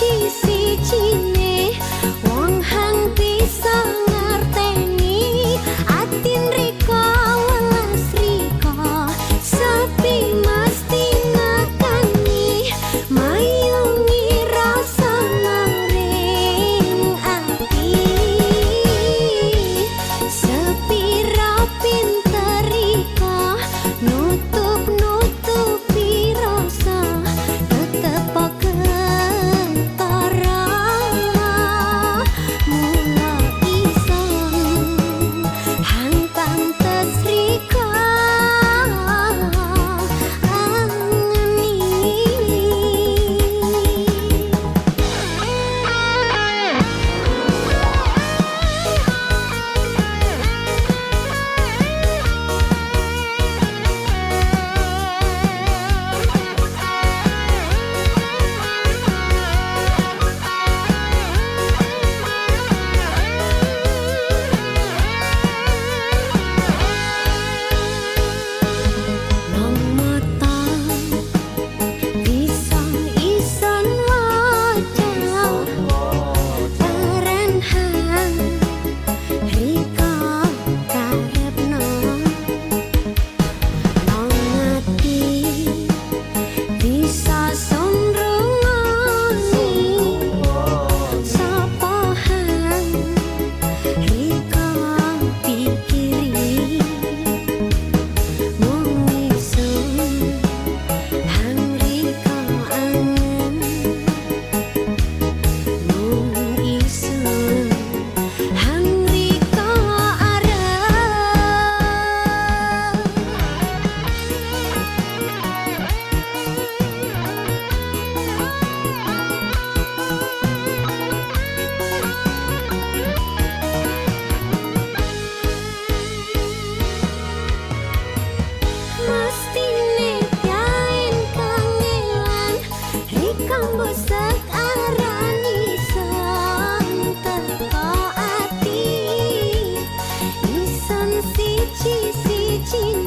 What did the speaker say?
只是千里，橫行地生。চিন